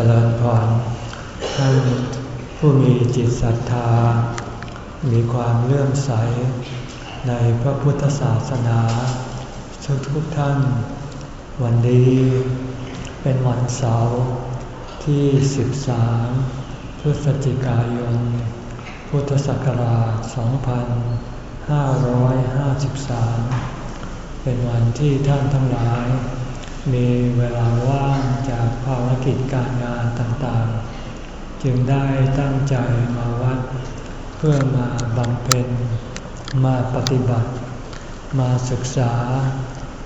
จริญพรท่านผู้มีจิตศรัทธา มีความเลื่อมใส ในพระพุทธศาสนา ทุกทุกท่าน วันนี้เป็นวันเสาร์ที่ 13 พฤศจิกายน พุทธศักราช 2553 เป็นวันที่ท่านทั้งหลาย มีเวลาว่างจากภารกิจการงานต่างๆ จึงได้ตั้งใจมาวัด เพื่อมาบำเพ็ญ มาปฏิบัติ มาศึกษา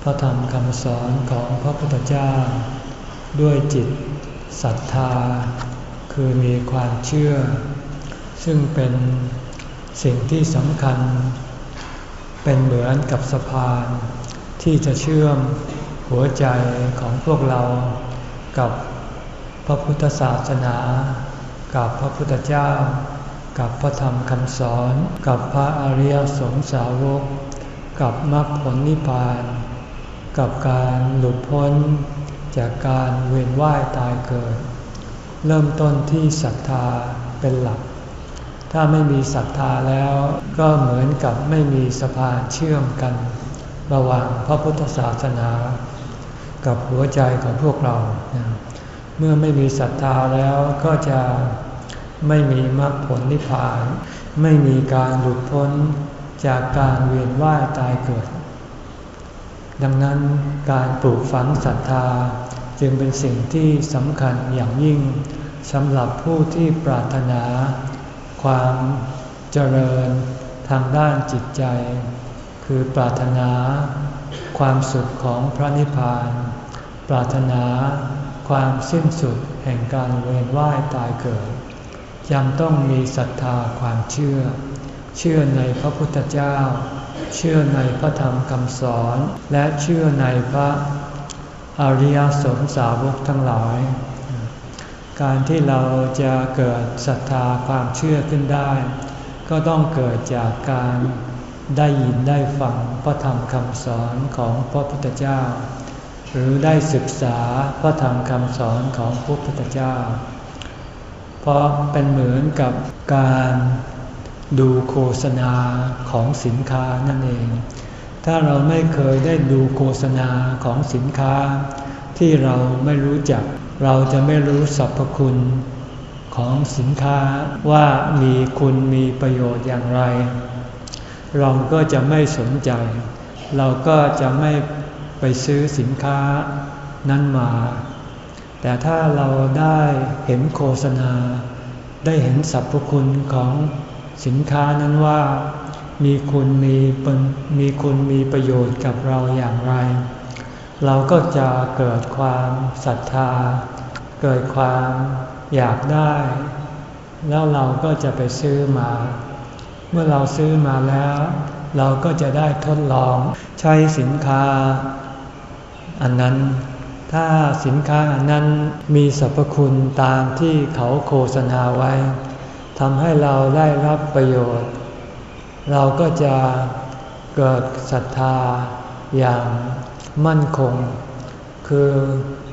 พระธรรมคำสอนของพระพุทธเจ้า ด้วยจิตศรัทธา คือมีความเชื่อ ซึ่งเป็นสิ่งที่สำคัญ เป็นเหมือนกับสะพานที่จะเชื่อม หัวใจของพวกเรากับพระพุทธศาสนา กับพระพุทธเจ้า กับพระธรรมคำสอน กับพระอริยสงสาวก กับมรรคผลนิพพาน กับการหลุดพ้นจากการเวียนว่ายตายเกิด เริ่มต้นที่ศรัทธาเป็นหลัก ถ้าไม่มีศรัทธาแล้วก็เหมือนกับไม่มีสะพานเชื่อมกัน ระหว่างพระพุทธศาสนา กับหัวใจของพวกเรา เมื่อไม่มีศรัทธาแล้วก็จะไม่มีมรรคผลนิพพาน ไม่มีการหลุดพ้นจากการเวียนว่ายตายเกิด ดังนั้นการปลูกฝังศรัทธาจึงเป็นสิ่งที่สำคัญอย่างยิ่งสำหรับผู้ที่ปรารถนา ความเจริญทางด้านจิตใจ คือปรารถนา ความสุขของพระนิพพาน ปรารถนาความสิ้นสุดแห่งการเวียนว่ายตายเกิดยังต้องมีศรัทธาความเชื่อ เชื่อในพระพุทธเจ้า เชื่อในพระธรรมคำสอน และเชื่อในพระอริยสงสาวกทั้งหลาย การที่เราจะเกิดศรัทธาความเชื่อขึ้นได้ ก็ต้องเกิดจากการได้ยินได้ฟังพระธรรมคำสอนของพระพุทธเจ้า หรือได้ศึกษาพระธรรมคำสอนของพระพุทธเจ้า เพราะเป็นเหมือนกับการดูโฆษณาของสินค้านั่นเอง ถ้าเราไม่เคยได้ดูโฆษณาของสินค้า ที่เราไม่รู้จัก เราจะไม่รู้สรรพคุณของสินค้าว่ามีคุณมีประโยชน์อย่างไร เราก็จะไม่สนใจ เราก็จะไม่ ไปซื้อสินค้านั้นมา แต่ถ้าเราได้เห็นโฆษณา ได้เห็นสรรพคุณของสินค้านั้นว่า มีคุณมีมีคุณมีประโยชน์กับเราอย่างไร เราก็จะเกิดความศรัทธา เกิดความอยากได้ แล้วเราก็จะไปซื้อมา เมื่อเราซื้อมาแล้ว เราก็จะได้ทดลองใช้สินค้า อันนั้น ถ้าสินค้าอันนั้นมีสรรพคุณตามที่เขาโฆษณาไว้ทำให้เราได้รับประโยชน์ เราก็จะเกิดศรัทธาอย่างมั่นคง คือ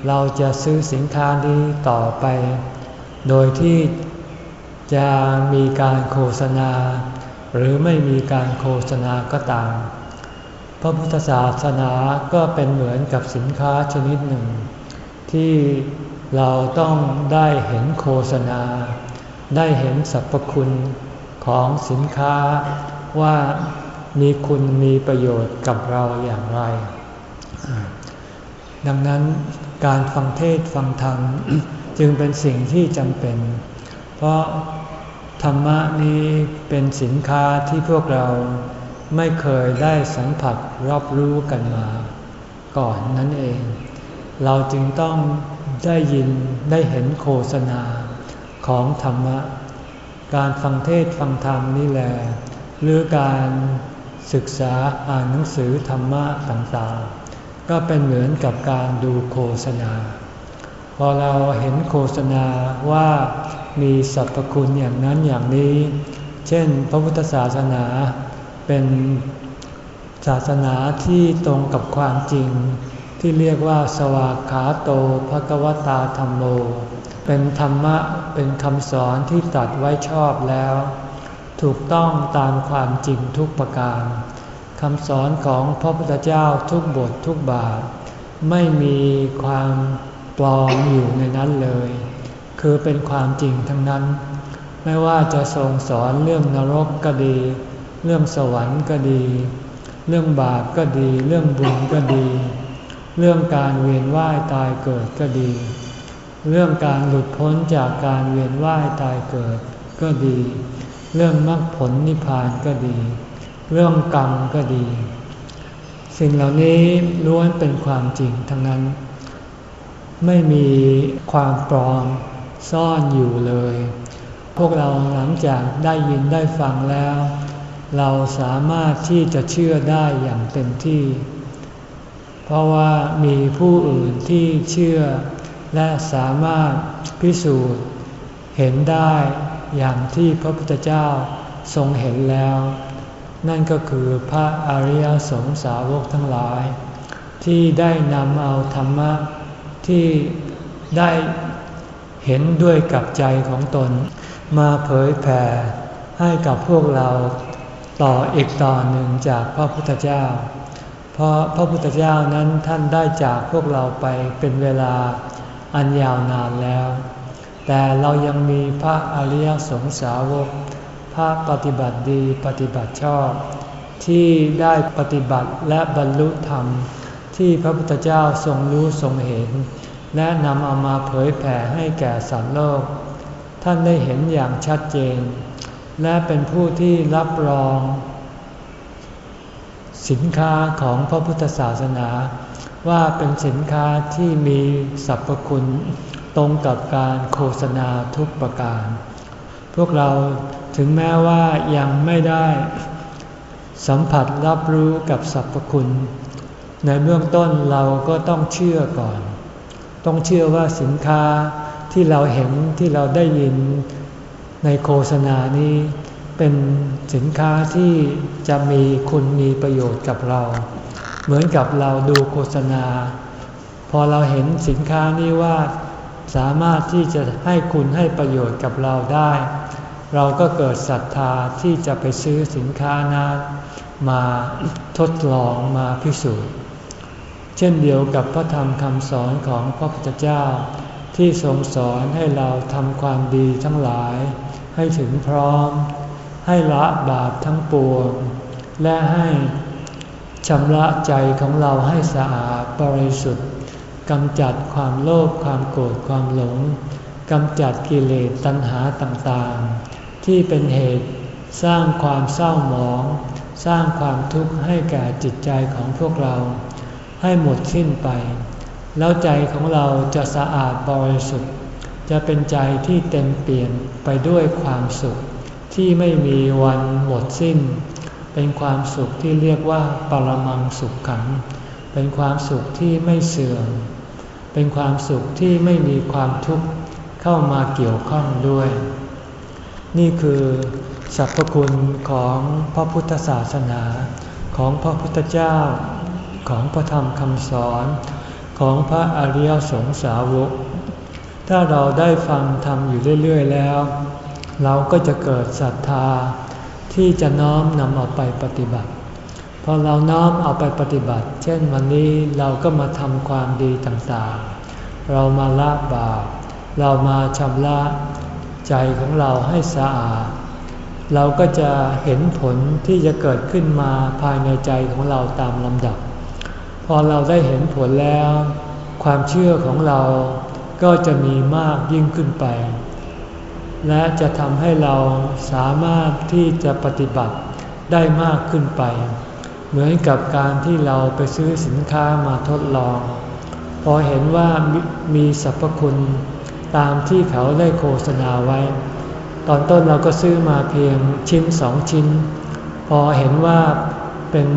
เราจะซื้อสินค้านี้ต่อไป โดยที่จะมีการโฆษณา หรือไม่มีการโฆษณาก็ตาม พระพุทธศาสนาก็เป็นเหมือนกับสินค้าชนิดหนึ่ง ที่เราต้องได้เห็นโฆษณา ได้เห็นสรรพคุณของสินค้าว่ามีคุณมีประโยชน์กับเราอย่างไร ดังนั้นการฟังเทศฟังธรรมจึงเป็นสิ่งที่จำเป็น เพราะธรรมะนี้เป็นสินค้าที่พวกเรา ไม่เคยได้สัมผัสรับรู้กันมา ก่อนนั่นเอง เราจึงต้องได้ยินได้เห็นโฆษณาของธรรมะ การฟังเทศฟังธรรมนี่แหละหรือการศึกษาอ่านหนังสือธรรมะต่างๆ ก็เป็นเหมือนกับการดูโฆษณา พอเราเห็นโฆษณาว่ามีสรรพคุณอย่างนั้นอย่างนี้ เช่น พระพุทธศาสนา เป็นศาสนาที่ตรงกับความจริง ที่เรียกว่าสวากขาโตภกวตาธรรมโม เป็นธรรมะเป็นคำสอนที่ตัดไว้ชอบแล้ว ถูกต้องตามความจริงทุกประการคำสอนของพระพุทธเจ้าทุกบททุกบาท ไม่มีความปลอมอยู่ในนั้นเลย คือเป็นความจริงทั้งนั้น ไม่ว่าจะทรงสอนเรื่องนรกก็ดี เรื่องสวรรค์ก็ดี เรื่องบาปก็ดี เรื่องบุญก็ดี เรื่องการเวียนว่ายตายเกิดก็ดี เรื่องการหลุดพ้นจากการเวียนว่ายตายเกิดก็ดี เรื่องมรรคผลนิพพานก็ดี เรื่องกรรมก็ดี สิ่งเหล่านี้ล้วนเป็นความจริงทั้งนั้น ไม่มีความปลอมซ่อนอยู่เลย พวกเราหลังจากได้ยินได้ฟังแล้ว เราสามารถที่จะเชื่อได้อย่างเต็มที่ เพราะว่ามีผู้อื่นที่เชื่อ และสามารถพิสูจน์ เห็นได้อย่างที่พระพุทธเจ้าทรงเห็นแล้ว นั่นก็คือพระอริยสงสาวกทั้งหลาย ที่ได้นำเอาธรรมะที่ได้เห็นด้วยกับใจของตน มาเผยแผ่ให้กับพวกเรา ต่ออีกต่อหนึ่งจากพระพุทธเจ้า เพราะพระพุทธเจ้านั้นท่านได้จากพวกเราไปเป็นเวลาอันยาวนานแล้ว แต่เรายังมีพระอริยสงสาวก พระปฏิบัติดีปฏิบัติชอบ ที่ได้ปฏิบัติและบรรลุธรรม ที่พระพุทธเจ้าทรงรู้ทรงเห็น และนำเอามาเผยแผ่ให้แก่สัตว์โลก ท่านได้เห็นอย่างชัดเจน และเป็นผู้ที่รับรอง สินค้าของพระพุทธศาสนา ว่าเป็นสินค้าที่มีสรรพคุณตรงกับการโฆษณาทุกประการ พวกเราถึงแม้ว่ายังไม่ได้สัมผัสรับรู้กับสรรพคุณ ในเบื้องต้นเราก็ต้องเชื่อก่อน ต้องเชื่อว่าสินค้าที่เราเห็นที่เราได้ยิน ในโฆษณานี้เป็นสินค้าที่จะมีคุณมีประโยชน์กับเรา เหมือนกับเราดูโฆษณา พอเราเห็นสินค้านี้ว่าสามารถที่จะให้คุณให้ประโยชน์กับเราได้ เราก็เกิดศรัทธาที่จะไปซื้อสินค้านั้นมาทดลองมาพิสูจน์ เช่นเดียวกับพระธรรมคำสอนของพระพุทธเจ้า ที่ทรงสอนให้เราทำความดีทั้งหลาย ให้ถึงพร้อม ให้ละบาปทั้งปวง และให้ชำระใจของเราให้สะอาดบริสุทธิ์กำจัดความโลภความโกรธความหลงกำจัดกิเลสตัณหาต่างๆ ที่เป็นเหตุสร้างความเศร้าหมอง สร้างความทุกข์ให้แก่จิตใจของพวกเรา ให้หมดสิ้นไป แล้วใจของเราจะสะอาดบริสุทธิ์ จะเป็นใจที่เต็มเปลี่ยนไปด้วยความสุข ที่ไม่มีวันหมดสิ้น เป็นความสุขที่เรียกว่าปรมังสุขขัง เป็นความสุขที่ไม่เสื่อม เป็นความสุขที่ไม่มีความทุกข์เข้ามาเกี่ยวข้องด้วย นี่คือสรรพคุณของพระพุทธศาสนา ของพระพุทธเจ้า ของพระธรรมคำสอน ของพระอริยสงสาวก ถ้าเราได้ฟังธรรมอยู่เรื่อย ๆ แล้ว เราก็จะเกิดศรัทธา ที่จะน้อมนำเอาไปปฏิบัติ พอเราน้อมเอาไปปฏิบัติ เช่นวันนี้เราก็มาทำความดีต่างๆ เรามาละบาป เรามาชำระใจของเราให้สะอาด เราก็จะเห็นผลที่จะเกิดขึ้นมาภายในใจของเราตามลำดับ พอเราได้เห็นผลแล้ว ความเชื่อของเรา ก็จะมีมากยิ่งขึ้นไป และจะทำให้เราสามารถที่จะปฏิบัติได้มากขึ้นไป เหมือนกับการที่เราไปซื้อสินค้ามาทดลอง พอเห็นว่ามีสรรพคุณตามที่เขาได้โฆษณาไว้ ตอนต้นเราก็ซื้อมาเพียงชิ้นสองชิ้น พอเห็นว่าเป็น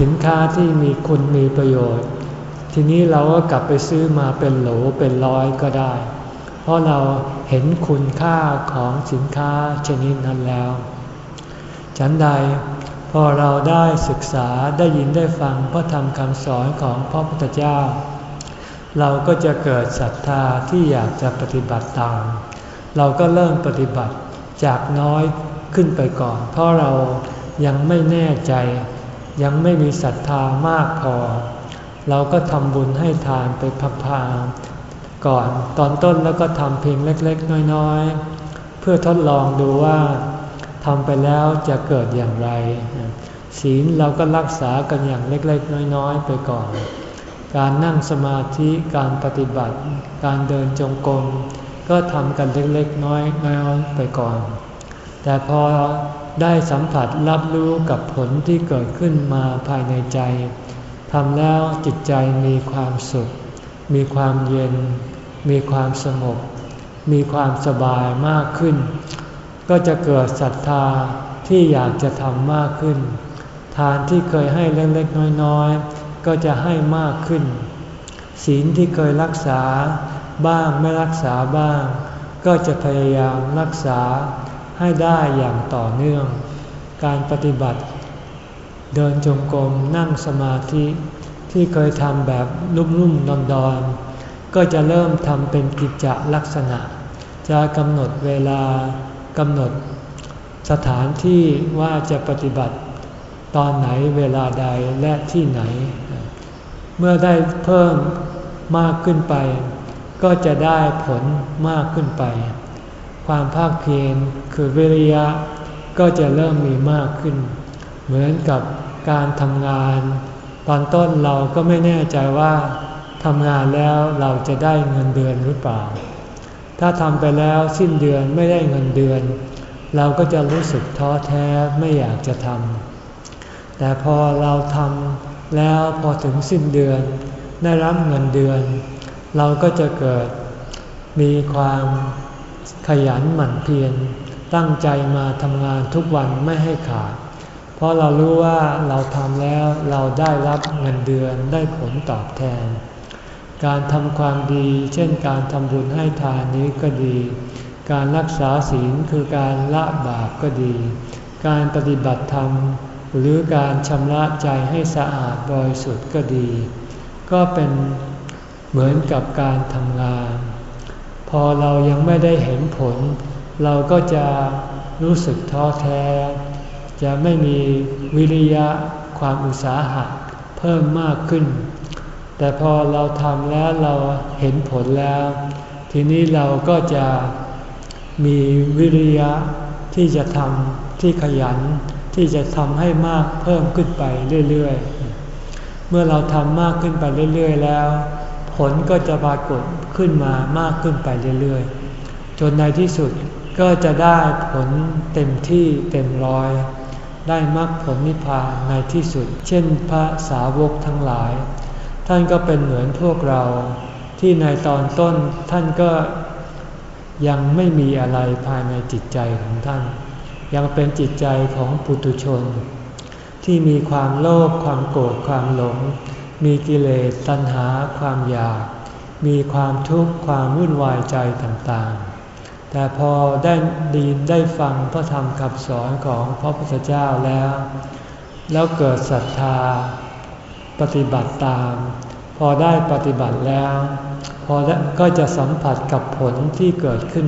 สินค้าที่มีคุณมีประโยชน์ ทีนี้เราก็กลับไปซื้อมาเป็นโหลเป็นร้อยก็ได้ เพราะเราเห็นคุณค่าของสินค้าชนิดนั้นแล้ว ฉันใดพอเราได้ศึกษาได้ยินได้ฟังพระธรรมคำสอนของพระพุทธเจ้า เราก็จะเกิดศรัทธาที่อยากจะปฏิบัติตาม เราก็เริ่มปฏิบัติจากน้อยขึ้นไปก่อน เพราะเรายังไม่แน่ใจ ยังไม่มีศรัทธามากพอ เราก็ทำบุญให้ทานไปพังๆก่อนตอนต้นแล้วก็ทำเพียงเล็กๆ น้อยๆ เพื่อทดลองดูว่าทำไปแล้วจะเกิดอย่างไร ศีลเราก็รักษากันอย่างเล็กๆ น้อยๆ ไปก่อน การนั่งสมาธิการปฏิบัติ การเดินจงกรมก็ทำกันเล็กๆ น้อยๆ ไปก่อน แต่พอได้สัมผัสรับรู้กับผลที่เกิดขึ้นมาภายในใจ ทำแล้วจิตใจมีความสุข มีความเย็น มีความสงบ มีความสบายมากขึ้น ก็จะเกิดศรัทธาที่อยากจะทำมากขึ้น ทานที่เคยให้เล็กๆน้อยๆ ก็จะให้มากขึ้น ศีลที่เคยรักษาบ้างไม่รักษาบ้าง ก็จะพยายามรักษาให้ได้อย่างต่อเนื่อง การปฏิบัติ เดินจงกรมนั่งสมาธิที่เคยทำแบบลุ่มๆดอนๆ ก็จะเริ่มทำเป็นกิจลักษณะ จะกำหนดเวลากำหนดสถานที่ว่าจะปฏิบัติตอนไหนเวลาใดและที่ไหน เมื่อได้เพิ่มมากขึ้นไป ก็จะได้ผลมากขึ้นไป ความภาคเพียรคือวิริยะก็จะเริ่มมีมากขึ้น เหมือนกับการทำงาน ตอนต้นเราก็ไม่แน่ใจว่าทำงานแล้วเราจะได้เงินเดือนหรือเปล่า ถ้าทำไปแล้วสิ้นเดือนไม่ได้เงินเดือน เราก็จะรู้สึกท้อแท้ไม่อยากจะทำแต่พอเราทำแล้วพอถึงสิ้นเดือน ได้รับเงินเดือน เราก็จะเกิดมีความขยันหมั่นเพียรตั้งใจมาทำงานทุกวันไม่ให้ขาด เพราะเรารู้ว่าเราทำแล้วเราได้รับเงินเดือนได้ผลตอบแทน การทำความดี เช่นการทำบุญให้ทานนี้ก็ดี การรักษาศีลคือการละบาปก็ดี การปฏิบัติธรรม หรือการชำระใจให้สะอาดบริสุทธิ์ก็ดี ก็เป็นเหมือนกับการทำงาน พอเรายังไม่ได้เห็นผล เราก็จะรู้สึกท้อแท้ จะไม่มีวิริยะความอุตสาหะเพิ่มมากขึ้น แต่พอเราทำแล้วเราเห็นผลแล้ว ทีนี้เราก็จะมีวิริยะที่จะทำที่ขยัน ที่จะทำให้มากเพิ่มขึ้นไปเรื่อยๆ เมื่อเราทำมากขึ้นไปเรื่อยๆแล้ว ผลก็จะปรากฏขึ้นมามากขึ้นไปเรื่อยๆ จนในที่สุดก็จะได้ผลเต็มที่เต็มร้อย ได้มรรคผลนิพพานในที่สุด เช่นพระสาวกทั้งหลาย ท่านก็เป็นเหมือนพวกเรา ที่ในตอนต้นท่านก็ยังไม่มีอะไรภายในจิตใจของท่าน ยังเป็นจิตใจของปุถุชน ที่มีความโลภความโกรธความหลง มีกิเลสตัณหาความอยาก มีความทุกข์ความวุ่นวายใจต่างๆ แต่พอได้ดีได้ฟังพระธรรมคำสอนของพระพุทธเจ้าแล้ว แล้วเกิดศรัทธาปฏิบัติตาม พอได้ปฏิบัติแล้ว พอก็จะสัมผัสกับผลที่เกิดขึ้น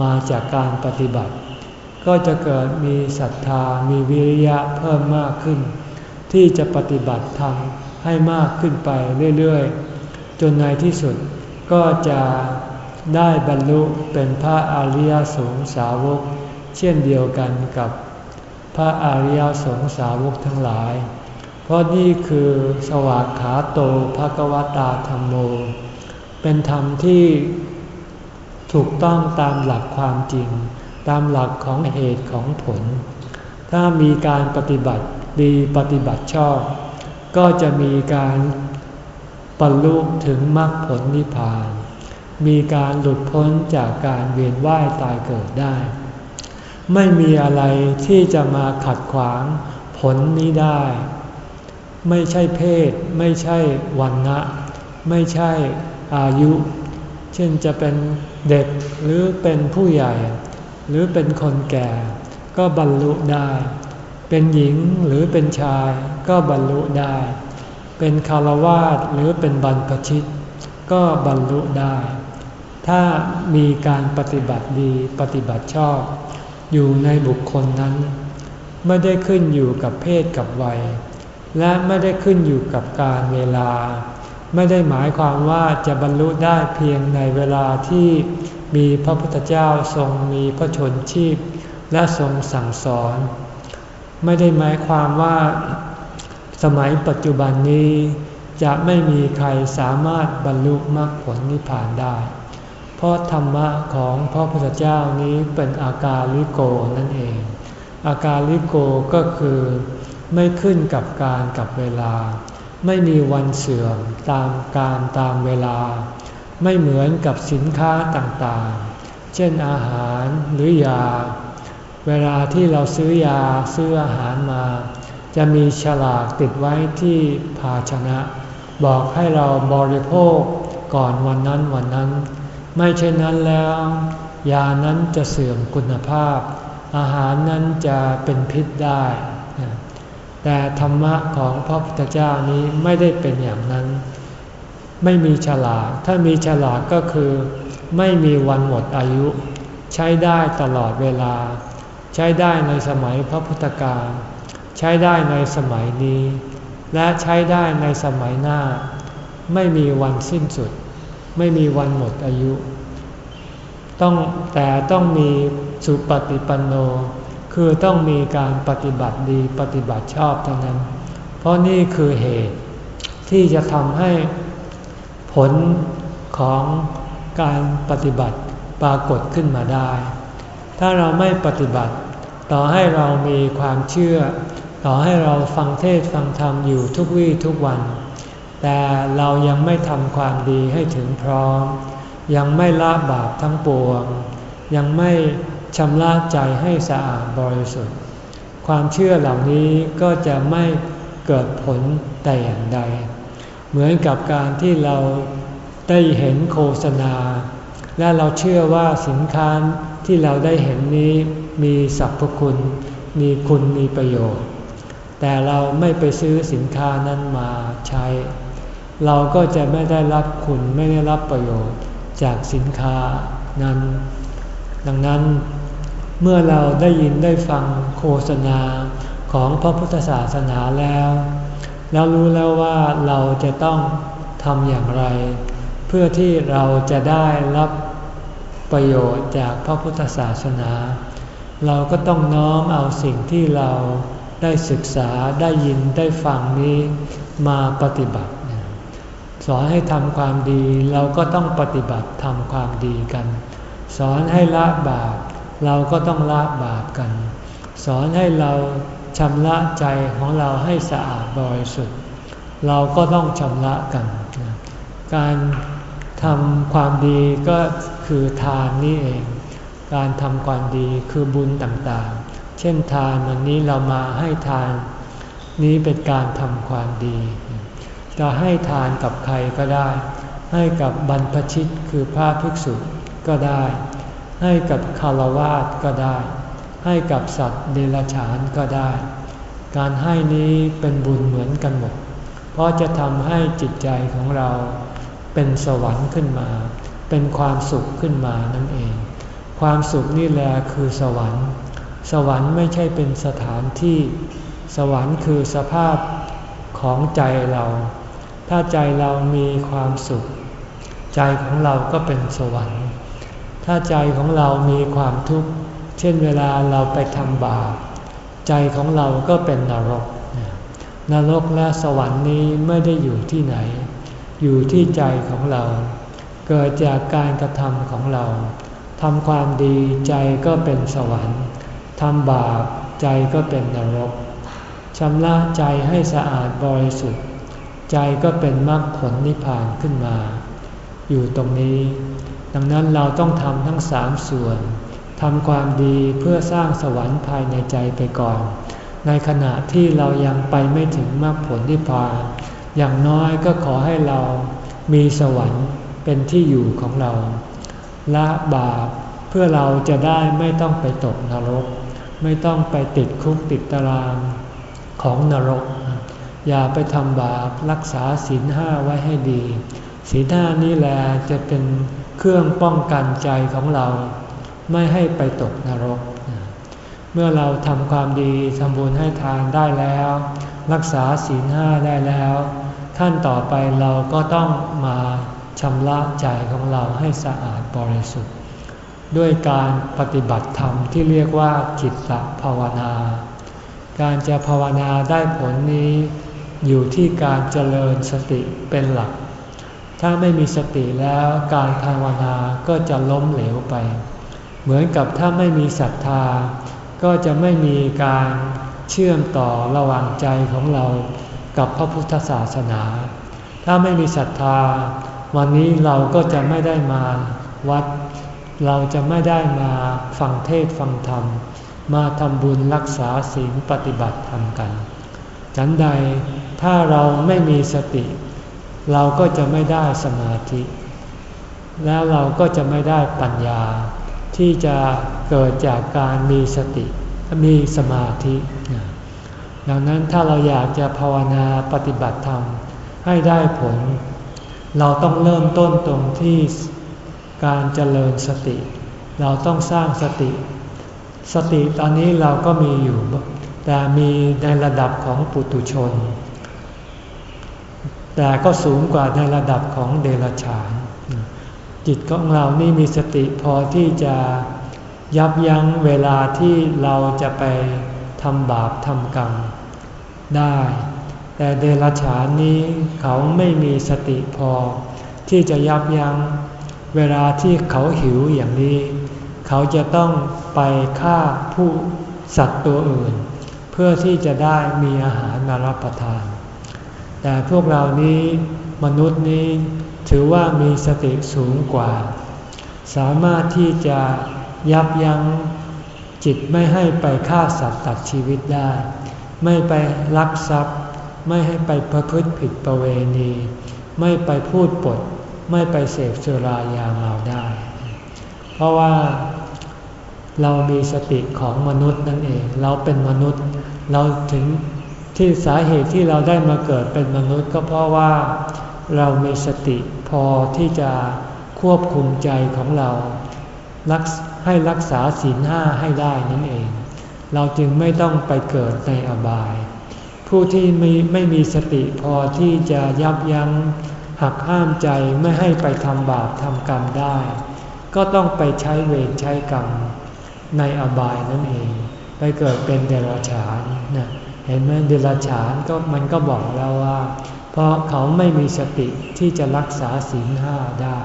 มาจากการปฏิบัติ ก็จะเกิดมีศรัทธามีวิริยะเพิ่มมากขึ้น ที่จะปฏิบัติธรรมให้มากขึ้นไปเรื่อยๆ จนในที่สุดก็จะ ได้บรรลุเป็นพระอริยสงสาวก เช่นเดียวกันกับพระอริยสงสาวกทั้งหลาย เพราะนี่คือสวากขาโตภกวตาธรรมโม เป็นธรรมที่ถูกต้องตามหลักความจริง ตามหลักของเหตุของผล ถ้ามีการปฏิบัติดีปฏิบัติชอบ ก็จะมีการบรรลุถึงมรรคผลนิพพาน มีการหลุดพ้นจากการเวียนว่ายตายเกิดได้ ไม่มีอะไรที่จะมาขัดขวางผลนี้ได้ ไม่ใช่เพศ ไม่ใช่วันนะไม่ใช่อายุ เช่นจะเป็นเด็กหรือเป็นผู้ใหญ่ หรือเป็นคนแก่ ก็บรรลุได้ เป็นหญิงหรือเป็นชายก็บรรลุได้ เป็นคารวาสหรือเป็นบรรพชิตก็บรรลุได้ ถ้ามีการปฏิบัติดีปฏิบัติชอบ อยู่ในบุคคลนั้น ไม่ได้ขึ้นอยู่กับเพศกับวัย และไม่ได้ขึ้นอยู่กับการเวลา ไม่ได้หมายความว่าจะบรรลุได้เพียงในเวลาที่มีพระพุทธเจ้าทรงมีพระชนชีพ และทรงสั่งสอน ไม่ได้หมายความว่า สมัยปัจจุบันนี้จะไม่มีใครสามารถบรรลุมรรคผลนิพพานได้ เพราะธรรมะของพระพุทธเจ้านี้เป็นอาการลิโกนั่นเอง อาการลิโกก็คือไม่ขึ้นกับการกับเวลา ไม่มีวันเสื่อมตามการตามเวลา ไม่เหมือนกับสินค้าต่างๆ เช่นอาหารหรือยา เวลาที่เราซื้อยาซื้ออาหารมา จะมีฉลากติดไว้ที่ภาชนะ บอกให้เราบริโภคก่อนวันนั้นวันนั้น ไม่เช่นนั้นแล้ว ยานั้นจะเสื่อมคุณภาพ อาหารนั้นจะเป็นพิษได้ แต่ธรรมะของพระพุทธเจ้านี้ไม่ได้เป็นอย่างนั้น ไม่มีฉลาก ถ้ามีฉลากก็คือ ไม่มีวันหมดอายุ ใช้ได้ตลอดเวลา ใช้ได้ในสมัยพระพุทธการใช้ได้ในสมัยนี้ และใช้ได้ในสมัยหน้า ไม่มีวันสิ้นสุด ไม่มีวันหมดอายุ ต้องแต่ต้องมีสุปฏิปันโน คือต้องมีการปฏิบัติดีปฏิบัติชอบเท่านั้น เพราะนี่คือเหตุที่จะทำให้ผลของการปฏิบัติปรากฏขึ้นมาได้ ถ้าเราไม่ปฏิบัติ ต่อให้เรามีความเชื่อ ต่อให้เราฟังเทศฟังธรรมอยู่ทุกวี่ทุกวัน แต่เรายังไม่ทำความดีให้ถึงพร้อม ยังไม่ละบาปทั้งปวง ยังไม่ชำระใจให้สะอาดบริสุทธิ์ ความเชื่อเหล่านี้ก็จะไม่เกิดผลแต่อย่างใด เหมือนกับการที่เราได้เห็นโฆษณา และเราเชื่อว่าสินค้าที่เราได้เห็นนี้มีสรรพคุณ มีคุณมีประโยชน์ แต่เราไม่ไปซื้อสินค้านั้นมาใช้ เราก็จะไม่ได้รับคุณไม่ได้รับประโยชน์จากสินค้านั้น ดังนั้นเมื่อเราได้ยินได้ฟังโฆษณาของพระพุทธศาสนาแล้ว แล้วรู้แล้วว่าเราจะต้องทำอย่างไร เพื่อที่เราจะได้รับประโยชน์จากพระพุทธศาสนา เราก็ต้องน้อมเอาสิ่งที่เราได้ศึกษาได้ยินได้ฟังนี้มาปฏิบัติ สอนให้ทำความดีเราก็ต้องปฏิบัติทำความดีกัน สอนให้ละบาปเราก็ต้องละบาปกัน สอนให้เราชำระใจของเราให้สะอาดบริสุทธิ์เราก็ต้องชำระกัน การทำความดีก็คือทานนี่เอง การทำความดีคือบุญต่างๆ เช่นทานวันนี้เรามาให้ทาน นี้เป็นการทำความดี จะให้ทานกับใครก็ได้ ให้กับบรรพชิตคือพระภิกษุก็ได้ ให้กับคารวาสก็ได้ ให้กับสัตว์เดรัจฉานก็ได้ การให้นี้เป็นบุญเหมือนกันหมด เพราะจะทำให้จิตใจของเราเป็นสวรรค์ขึ้นมา เป็นความสุขขึ้นมานั่นเอง ความสุขนี่แหละคือสวรรค์ สวรรค์ไม่ใช่เป็นสถานที่ สวรรค์คือสภาพของใจเรา ถ้าใจเรามีความสุข ใจของเราก็เป็นสวรรค์ ถ้าใจของเรามีความทุกข์ เช่นเวลาเราไปทำบาปใจของเราก็เป็นนรก นรกและสวรรค์นี้ไม่ได้อยู่ที่ไหน อยู่ที่ใจของเรา เกิดจากการกระทำของเราทำความดีใจก็เป็นสวรรค์ทำบาปใจก็เป็นนรกชำระใจให้สะอาดบริสุทธิ์ ใจก็เป็นมรรคผลนิพพานขึ้นมา อยู่ตรงนี้ ดังนั้นเราต้องทำทั้งสามส่วนทำความดีเพื่อสร้างสวรรค์ภายในใจไปก่อน ในขณะที่เรายังไปไม่ถึงมรรคผลนิพพานอย่างน้อยก็ขอให้เรามีสวรรค์เป็นที่อยู่ของเรา ละบาปเพื่อเราจะได้ไม่ต้องไปตกนรก ไม่ต้องไปติดคุกติดตารางของนรก อย่าไปทำบาปรักษาศีลห้าไว้ให้ดีศีลห้านี้แหละจะเป็นเครื่องป้องกันใจของเรา ไม่ให้ไปตกนรก เมื่อเราทำความดีทำบุญให้ทานได้แล้ว รักษาศีลห้าได้แล้ว ขั้นต่อไปเราก็ต้องมาชำระใจของเราให้สะอาดบริสุทธิ์ ด้วยการปฏิบัติธรรมที่เรียกว่าจิตตภาวนา การจะภาวนาได้ผลนี้ อยู่ที่การเจริญสติเป็นหลัก ถ้าไม่มีสติแล้วการภาวนาก็จะล้มเหลวไป เหมือนกับถ้าไม่มีศรัทธา ก็จะไม่มีการเชื่อมต่อระหว่างใจของเรากับพระพุทธศาสนา ถ้าไม่มีศรัทธา วันนี้เราก็จะไม่ได้มาวัด เราจะไม่ได้มาฟังเทศฟังธรรม มาทำบุญรักษาศีลปฏิบัติธรรมกัน ฉันใด ถ้าเราไม่มีสติ เราก็จะไม่ได้สมาธิ แล้วเราก็จะไม่ได้ปัญญา ที่จะเกิดจากการมีสติ มีสมาธิ ดังนั้นถ้าเราอยากจะภาวนาปฏิบัติธรรมให้ได้ผล เราต้องเริ่มต้นตรงที่การเจริญสติ เราต้องสร้างสติ สติตอนนี้เราก็มีอยู่ แต่มีในระดับของปุตุชน แต่ก็สูงกว่าในระดับของเดรัจฉาน จิตของเรานี่มีสติพอที่จะยับยั้งเวลาที่เราจะไปทำบาปทำกรรมได้ แต่เดรัจฉานนี้เขาไม่มีสติพอ ที่จะยับยัง้งเวลาที่เขาหิวอย่างนี้ เขาจะต้องไปฆ่าผู้สัตว์ตัวอื่น เพื่อที่จะได้มีอาหารมารับประทาน แต่พวกเรานี้มนุษย์นี้ถือว่ามีสติสูงกว่า สามารถที่จะยับยั้งจิตไม่ให้ไปฆ่าสัตว์ตัดชีวิตได้ ไม่ไปลักทรัพย์ ไม่ให้ไปประพฤติผิดประเวณี ไม่ไปพูดปด ไม่ไปเสพสุรายาเมาได้ เพราะว่าเรามีสติของมนุษย์นั่นเอง เราเป็นมนุษย์ เราถึง ที่สาเหตุที่เราได้มาเกิดเป็นมนุษย์ก็เพราะว่าเรามีสติพอที่จะควบคุมใจของเราให้รักษาศีลห้าให้ได้นั่นเอง เราจึงไม่ต้องไปเกิดในอบาย ผู้ที่ไม่ไม่มีสติพอที่จะยับยัง้งหักห้ามใจไม่ให้ไปทำบาปทำกรรมได้ ก็ต้องไปใช้เวรใช้กรรมในอบายนั่นเอง ไปเกิดเป็นเดรัจฉานนะ เห็นไหมเดรัจฉานก็มันก็บอกแล้วว่า เพราะเขาไม่มีสติที่จะรักษาศีลห้าได้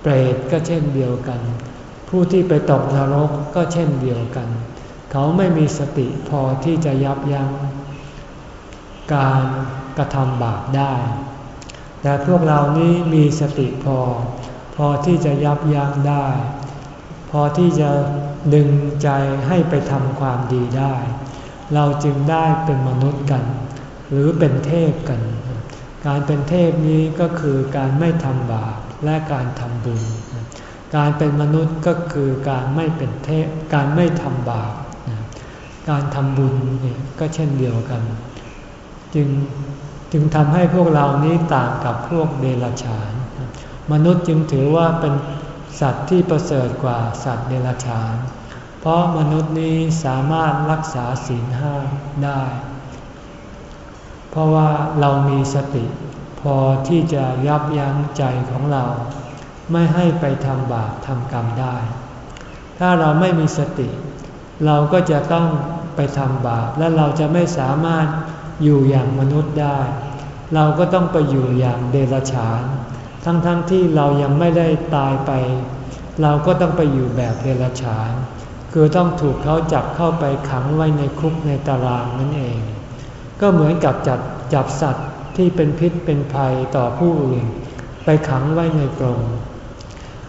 เปรตก็เช่นเดียวกัน ผู้ที่ไปตกนรกก็เช่นเดียวกัน เขาไม่มีสติพอที่จะยับยั้งการกระทำบาปได้ แต่พวกเรานี้มีสติพอ พอที่จะยับยั้งได้ พอที่จะดึงใจให้ไปทำความดีได้ เราจึงได้เป็นมนุษย์กัน หรือเป็นเทพกัน การเป็นเทพนี้ก็คือการไม่ทำบาปและการทำบุญ การเป็นมนุษย์ก็คือการไม่เป็นเทพ การไม่ทำบาป การทำบุญเนี่ยก็เช่นเดียวกัน จึงจึงทำให้พวกเรานี้ต่างกับพวกเดรัจฉาน มนุษย์จึงถือว่าเป็นสัตว์ที่ประเสริฐกว่าสัตว์เดรัจฉานเเพราะมนุษย์นี้สามารถรักษาศีลห้าได้ เพราะว่าเรามีสติพอที่จะยับยั้งใจของเรา ไม่ให้ไปทำบาปทำกรรมได้ ถ้าเราไม่มีสติ เราก็จะต้องไปทำบาปและเราจะไม่สามารถอยู่อย่างมนุษย์ได้ เราก็ต้องไปอยู่อย่างเดรัจฉาน ทั้งๆทที่เรายังไม่ได้ตายไป เราก็ต้องไปอยู่แบบเดรัจฉาน คือต้องถูกเขาจับเข้าไปขังไว้ในคุกในตารางนั่นเอง ก็เหมือนกับจับจับสัตว์ที่เป็นพิษเป็นภัยต่อผู้อื่น ไปขังไว้ในกรง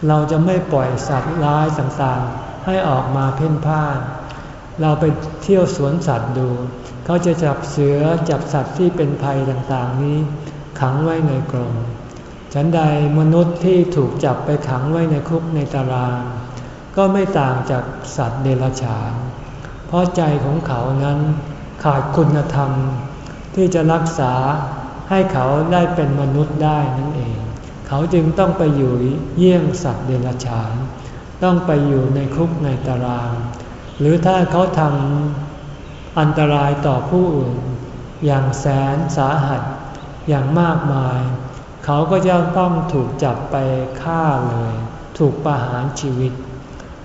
เราจะไม่ปล่อยสัตว์ร้ายต่างๆ ให้ออกมาเพ่นพ่าน เราไปเที่ยวสวนสัตว์ดู เขาจะจับเสือจับสัตว์ที่เป็นภัยต่างๆนี้ ขังไว้ในกรงฉันใดมนุษย์ที่ถูกจับไปขังไว้ในคุกในตาราง ก็ไม่ต่างจากสัตว์เดรัจฉาน เพราะใจของเขานั้นขาดคุณธรรม ที่จะรักษาให้เขาได้เป็นมนุษย์ได้นั่นเอง เขาจึงต้องไปอยู่เยี่ยงสัตว์เดรัจฉาน ต้องไปอยู่ในคุกในตาราง หรือถ้าเขาทำอันตรายต่อผู้อื่น อย่างแสนสาหัสอย่างมากมาย เขาก็จะต้องถูกจับไปฆ่าเลย ถูกประหารชีวิต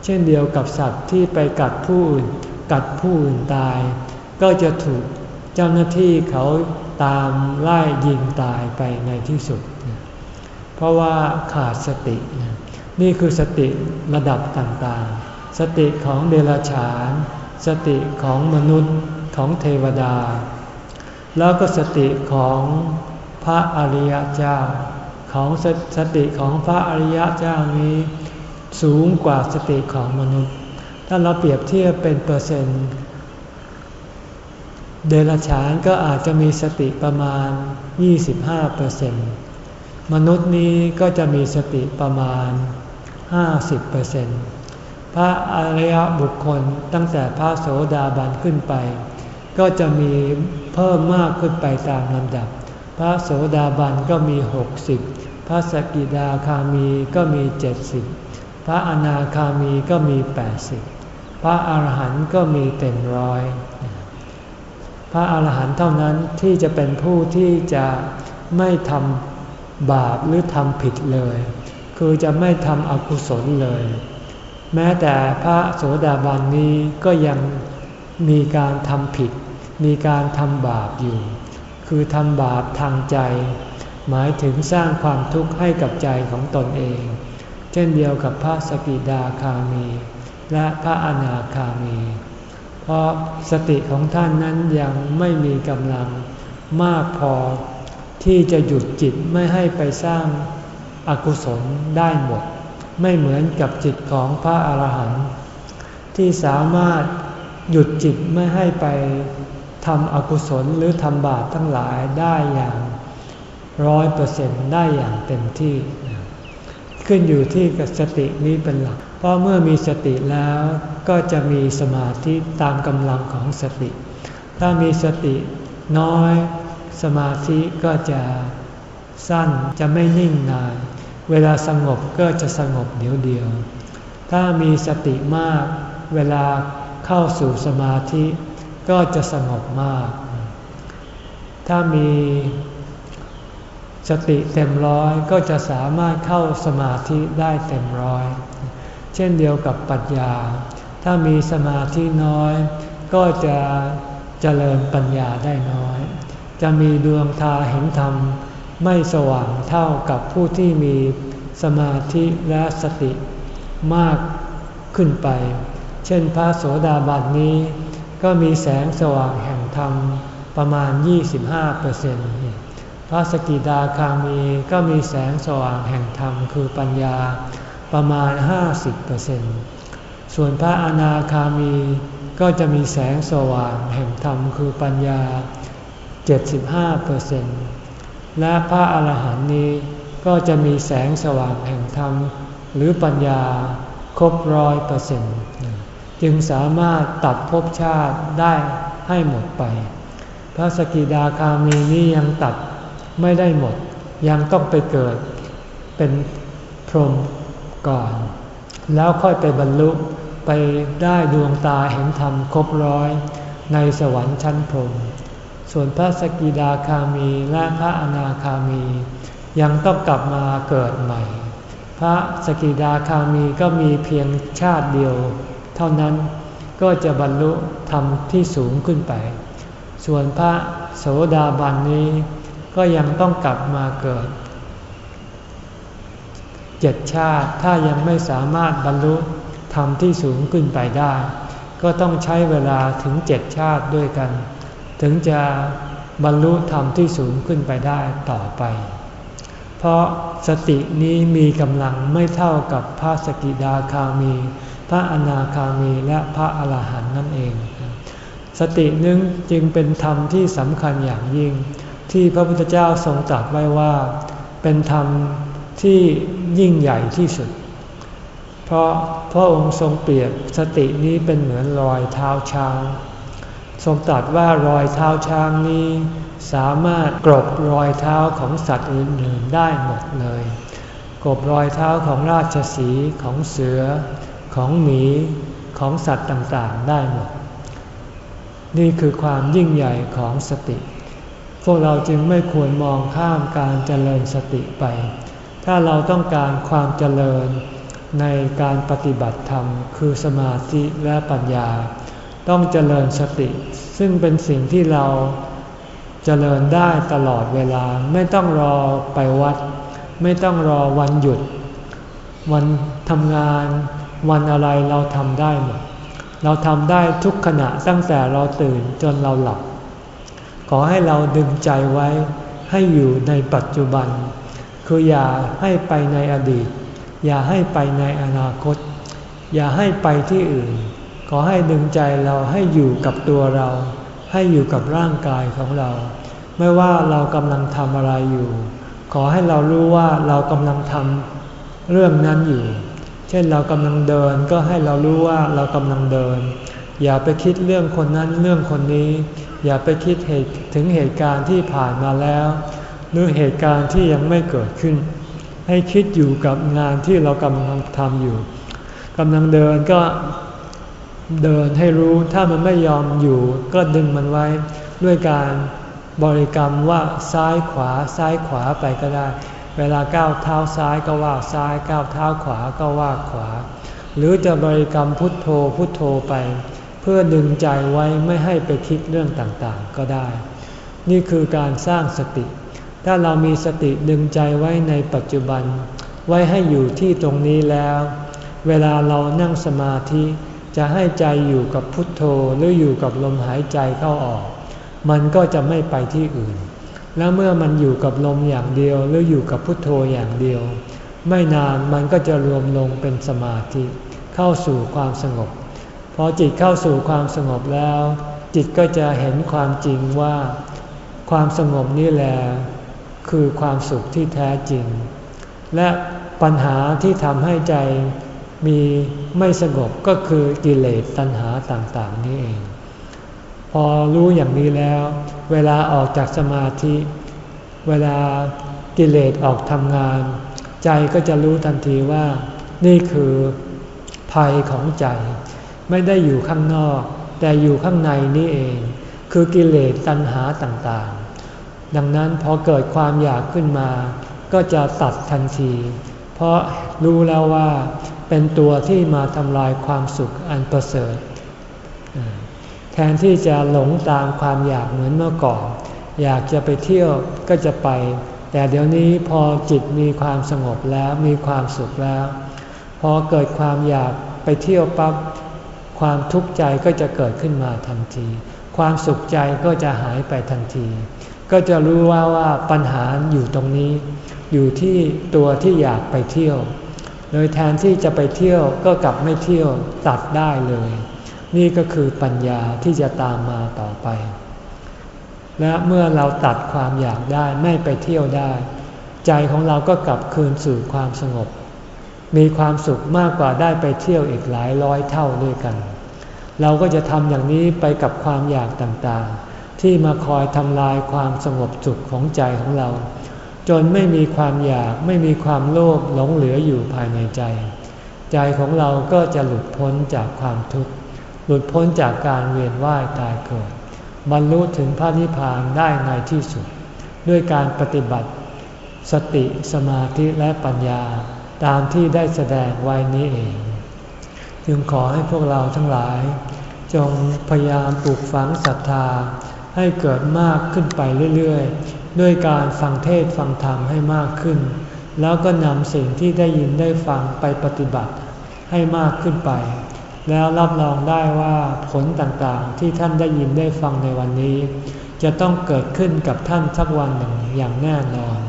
เช่นเดียวกับสัตว์ที่ไปกัดผู้อื่นกัดผู้อื่นตาย ก็จะถูกเจ้าหน้าที่เขาตามไล่ยิงตายไปในที่สุด เพราะว่าขาดสติ นี่คือสติระดับต่างๆ สติของเดรัจฉาน สติของมนุษย์ของเทวดา แล้วก็สติของพระอริยเจ้า ของสสติของพระอริยเจ้านี้ สูงกว่าสติของมนุษย์ ถ้าเราเปรียบเทียบเป็นเปอร์เซ็นต์ เดรัจฉานก็อาจจะมีสติประมาณ 25%มนุษย์นี้ก็จะมีสติประมาณ 50%พระอริยบุคคลตั้งแต่พระโสดาบันขึ้นไป ก็จะมีเพิ่มมากขึ้นไปตามลำดับ พระโสดาบันก็มี 60 พระสกิดาคามีก็มี 70 พระอนาคามีก็มี 80 พระอาหารหันต์ก็มีเต็มร้อย พระอาหารหันต์เท่านั้นที่จะเป็นผู้ที่จะไม่ทำบาปหรือทำผิดเลย คือจะไม่ทำอกุศลเลย แม้แต่พระโสดาบันนี้ก็ยังมีการทำผิด มีการทำบาปอยู่ คือทำบาปทางใจ หมายถึงสร้างความทุกข์ให้กับใจของตนเอง ช่นเดียวกับพระสกิดาคามี และพระอนาคามี เพราะสติของท่านนั้นยังไม่มีกำลังมากพอที่จะหยุดจิตไม่ให้ไปสร้างอากุศลได้หมด ไม่เหมือนกับจิตของพระอาหารหันต์ที่สามารถหยุดจิตไม่ให้ไปทำอกุศลหรือทำบาปทั้งหลายได้อย่างร้อยเปอร์เซ็นต์ได้อย่างเต็มที่ ขึ้นอยู่ที่กับสตินี้เป็นหลัก เพราะเมื่อมีสติแล้วก็จะมีสมาธิตามกำลังของสติ ถ้ามีสติน้อย สมาธิก็จะสั้นจะไม่นิ่งนาน เวลาสงบก็จะสงบเดียวเดียว ถ้ามีสติมาก เวลาเข้าสู่สมาธิก็จะสงบมาก ถ้ามี สติเต็มร้อยก็จะสามารถเข้าสมาธิได้เต็มร้อย เช่นเดียวกับปัญญา ถ้ามีสมาธิน้อย ก็จะเจริญปัญญาได้น้อย จะมีดวงตาเห็นธรรม ไม่สว่างเท่ากับผู้ที่มีสมาธิและสติมากขึ้นไป เช่นพระโสดาบันนี้ ก็มีแสงสว่างแห่งธรรมประมาณ 25% พระสกิดาคามีก็มีแสงสว่างแห่งธรรมคือปัญญาประมาณ 50%ส่วนพระอนาคามีก็จะมีแสงสว่างแห่งธรรมคือปัญญา 75%และพระอรหันต์นี้ก็จะมีแสงสว่างแห่งธรรม หรือปัญญาครบร้อยเปอร์เซ็นต์จึงสามารถตัดภพชาติได้ให้หมดไป พระสกิดาคามีนี้ยังตัด ไม่ได้หมด ยังต้องไปเกิดเป็นพรหมก่อน แล้วค่อยไปบรรลุไปได้ดวงตาเห็นธรรมครบร้อยในสวรรค์ชั้นพรหมส่วนพระสกิดาคามีและพระอนาคามี ยังต้องกลับมาเกิดใหม่ พระสกิดาคามีก็มีเพียงชาติเดียว เท่านั้นก็จะบรรลุธรรมที่สูงขึ้นไป ส่วนพระโสดาบันนี้ ก็ยังต้องกลับมาเกิดเจ็ดชาติถ้ายังไม่สามารถบรรลุธรรมที่สูงขึ้นไปได้ ก็ต้องใช้เวลาถึงเจ็ดชาติด้วยกัน ถึงจะบรรลุธรรมที่สูงขึ้นไปได้ต่อไป เพราะสตินี้มีกำลังไม่เท่ากับพระสกิดาคามี พระอนาคามีและพระอรหันต์นั่นเอง สตินึงจึงเป็นธรรมที่สำคัญอย่างยิ่ง ที่พระพุทธเจ้าทรงตรัสไว้ว่า เป็นธรรมที่ยิ่งใหญ่ที่สุด เพราะพระองค์ทรงเปรียบสตินี้เป็นเหมือนรอยเท้าช้าง ทรงตรัสว่ารอยเท้าช้างนี้ สามารถกรบรอยเท้าของสัตว์อื่นๆได้หมดเลย กรบรอยเท้าของราชสีของเสือ ของหมีของสัตว์ต่างๆได้หมด นี่คือความยิ่งใหญ่ของสติ วกเราจึงไม่ควรมองข้ามการเจริญสติไป ถ้าเราต้องการความเจริญในการปฏิบัติธรรม คือสมาธิและปัญญา ต้องเจริญสติ ซึ่งเป็นสิ่งที่เราเจริญได้ตลอดเวลาไม่ต้องรอไปวัด ไม่ต้องรอวันหยุด วันทำงาน วันอะไรเราทำได้หมดเราทำได้ทุกขณะตั้งแต่เราตื่นจนเราหลับ ขอให้เราดึงใจไว้ให้อยู่ในปัจจุบัน คืออย่าให้ไปในอดีต อย่าให้ไปในอนาคต อย่าให้ไปที่อื่น ขอให้ดึงใจเราให้อยู่กับตัวเรา ให้อยู่กับร่างกายของเรา ไม่ว่าเรากำลังทำอะไรอยู่ ขอให้เรารู้ว่าเรากำลังทำเรื่องนั้นอยู่ เช่นเรากำลังเดินก็ให้เรารู้ว่าเรากำลังเดิน อย่าไปคิดเรื่องคนนั้นเรื่องคนนี้ อย่าไปคิดเหตุถึงเหตุการณ์ที่ผ่านมาแล้ว หรือเหตุการณ์ที่ยังไม่เกิดขึ้น ให้คิดอยู่กับงานที่เรากำลังทำอยู่กำลังเดินก็เดินให้รู้ถ้ามันไม่ยอมอยู่ก็ดึงมันไว้ ด้วยการบริกรรมว่าซ้ายขวาซ้ายขวาไปก็ได้ เวลาก้าวเท้าซ้ายก็ว่าซ้ายก้าวเท้าขวาก็ว่าขวา หรือจะบริกรรมพุทโธพุทโธไป พื่อดึงใจไว้ไม่ให้ไปคิดเรื่องต่างๆ ก็ได้ นี่คือการสร้างสติ ถ้าเรามีสติดึงใจไว้ในปัจจุบัน ไว้ให้อยู่ที่ตรงนี้แล้ว เวลาเรานั่งสมาธิ จะให้ใจอยู่กับพุทโธหรืออยู่กับลมหายใจเข้าออก มันก็จะไม่ไปที่อื่น แล้วเมื่อมันอยู่กับลมอย่างเดียวหรืออยู่กับพุทโธอย่างเดียว ไม่นานมันก็จะรวมลงเป็นสมาธิ เข้าสู่ความสงบ พอจิตเข้าสู่ความสงบแล้ว จิตก็จะเห็นความจริงว่า ความสงบนี่แหละคือความสุขที่แท้จริง และปัญหาที่ทำให้ใจมีไม่สงบก็คือกิเลสตัณหาต่างๆนี่เอง พอรู้อย่างนี้แล้ว เวลาออกจากสมาธิ เวลากิเลสออกทำงาน ใจก็จะรู้ทันทีว่า นี่คือภัยของใจ ไม่ได้อยู่ข้างนอก แต่อยู่ข้างในนี่เอง คือกิเลสตัณหาต่างๆ ดังนั้นพอเกิดความอยากขึ้นมา ก็จะตัดทันที เพราะรู้แล้วว่าเป็นตัวที่มาทำลายความสุขอันประเสริฐ แทนที่จะหลงตามความอยากเหมือนเมื่อก่อน อยากจะไปเที่ยวก็จะไป แต่เดี๋ยวนี้พอจิตมีความสงบแล้วมีความสุขแล้ว พอเกิดความอยากไปเที่ยวปั๊บ ความทุกข์ใจก็จะเกิดขึ้นมาทันที ความสุขใจก็จะหายไปทันที ก็จะรู้ว่าว่าปัญหาอยู่ตรงนี้ อยู่ที่ตัวที่อยากไปเที่ยว โดยแทนที่จะไปเที่ยวก็กลับไม่เที่ยวตัดได้เลย นี่ก็คือปัญญาที่จะตามมาต่อไป และเมื่อเราตัดความอยากได้ไม่ไปเที่ยวได้ ใจของเราก็กลับคืนสู่ความสงบ มีความสุขมากกว่าได้ไปเที่ยวอีกหลายร้อยเท่าด้วยกัน เราก็จะทำอย่างนี้ไปกับความอยากต่างๆ ที่มาคอยทำลายความสงบสุขของใจของเรา จนไม่มีความอยากไม่มีความโลภหลงเหลืออยู่ภายในใจ ใจของเราก็จะหลุดพ้นจากความทุกข์ หลุดพ้นจากการเวียนว่ายตายเกิดบรรลุถึงพระนิพพานได้ในที่สุด ด้วยการปฏิบัติ สติสมาธิและปัญญา ตามที่ได้แสดงไว้นี้เอง จึงขอให้พวกเราทั้งหลาย จงพยายามปลูกฝังศรัทธา ให้เกิดมากขึ้นไปเรื่อยๆ ด้วยการฟังเทศฟังธรรมให้มากขึ้น แล้วก็นำสิ่งที่ได้ยินได้ฟังไปปฏิบัติให้มากขึ้นไป แล้วรับรองได้ว่าผลต่างๆที่ท่านได้ยินได้ฟังในวันนี้ จะต้องเกิดขึ้นกับท่านสักวันหนึ่งอย่างแน่นอน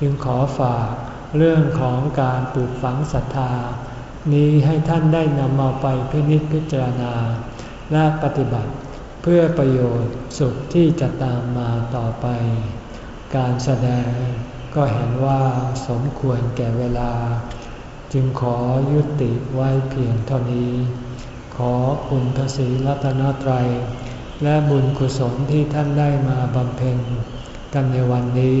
จึงขอฝาก เรื่องของการปลูกฝังศรัทธา นี้ให้ท่านได้นำมาไปพินิจพิจารณา และปฏิบัติเพื่อประโยชน์สุขที่จะตามมาต่อไป การแสดงก็เห็นว่าสมควรแก่เวลา จึงขอยุติไว้เพียงเท่านี้ ขอคุณพระศรีรัตนตรัย และบุญกุศลที่ท่านได้มาบำเพ็ญกันในวันนี้